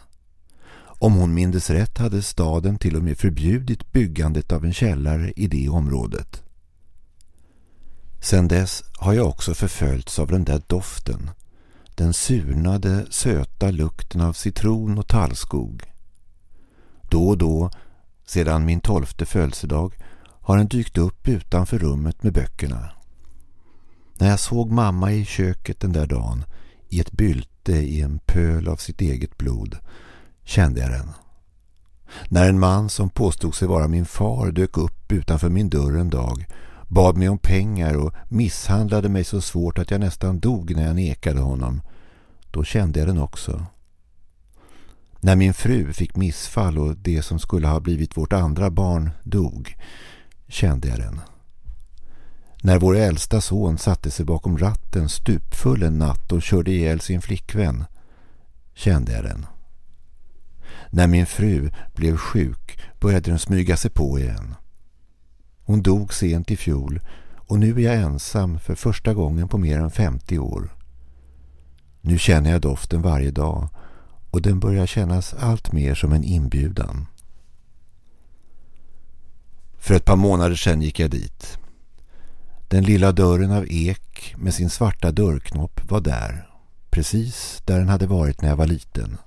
Om hon mindes rätt hade staden till och med förbjudit byggandet av en källare i det området. Sen dess har jag också förföljts av den där doften. Den surnade, söta lukten av citron och tallskog. Då och då, sedan min tolfte födelsedag, har den dykt upp utanför rummet med böckerna. När jag såg mamma i köket den där dagen, i ett bylte i en pöl av sitt eget blod, kände jag den. När en man som påstod sig vara min far dök upp utanför min dörr en dag, bad mig om pengar och misshandlade mig så svårt att jag nästan dog när jag nekade honom, då kände jag den också. När min fru fick missfall och det som skulle ha blivit vårt andra barn dog, kände jag den. När vår äldsta son satte sig bakom ratten stupfull en natt och körde ihjäl sin flickvän, kände jag den. När min fru blev sjuk började den smyga sig på igen. Hon dog sent i fjol och nu är jag ensam för första gången på mer än 50 år. Nu känner jag doften varje dag och den börjar kännas allt mer som en inbjudan. För ett par månader sedan gick jag dit. Den lilla dörren av ek med sin svarta dörrknopp var där, precis där den hade varit när jag var liten.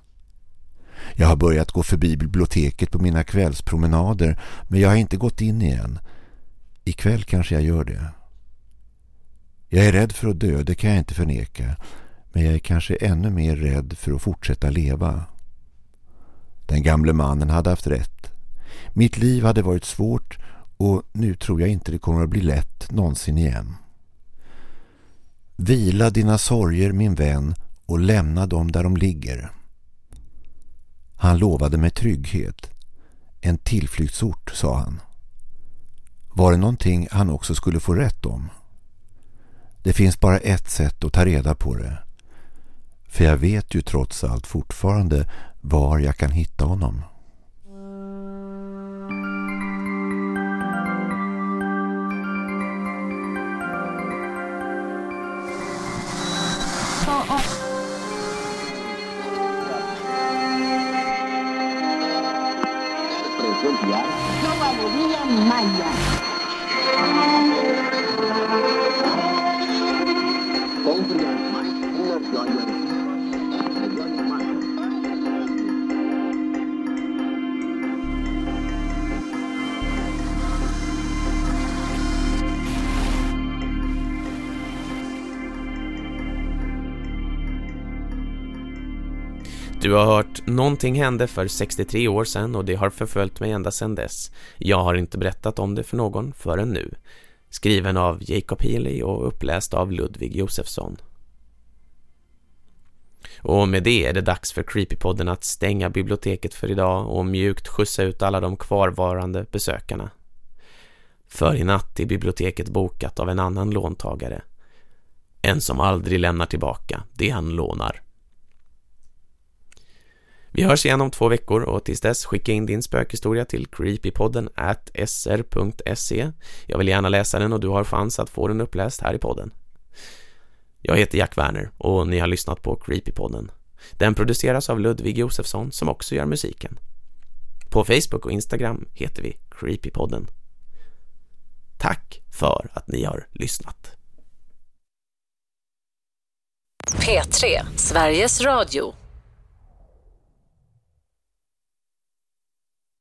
Jag har börjat gå förbi biblioteket på mina kvällspromenader men jag har inte gått in igen. Ikväll kanske jag gör det. Jag är rädd för att dö, det kan jag inte förneka. Men jag är kanske ännu mer rädd för att fortsätta leva. Den gamle mannen hade haft rätt. Mitt liv hade varit svårt och nu tror jag inte det kommer att bli lätt någonsin igen. Vila dina sorger min vän och lämna dem där de ligger. Han lovade mig trygghet. En tillflyktsort, sa han. Var det någonting han också skulle få rätt om? Det finns bara ett sätt att ta reda på det. För jag vet ju trots allt fortfarande var jag kan hitta honom. Du har hört Någonting hände för 63 år sedan och det har förföljt mig ända sedan dess. Jag har inte berättat om det för någon förrän nu. Skriven av Jacob Healy och uppläst av Ludvig Josefsson. Och med det är det dags för Creepypodden att stänga biblioteket för idag och mjukt skjutsa ut alla de kvarvarande besökarna. För i natt är biblioteket bokat av en annan låntagare. En som aldrig lämnar tillbaka det han lånar. Vi hörs igen om två veckor och tills dess skicka in din spökhistoria till creepypodden at sr.se. Jag vill gärna läsa den och du har chans att få den uppläst här i podden. Jag heter Jack Werner och ni har lyssnat på Creepypodden. Den produceras av Ludvig Josefsson som också gör musiken. På Facebook och Instagram heter vi Creepypodden. Tack för att ni har lyssnat. P3, Sveriges Radio.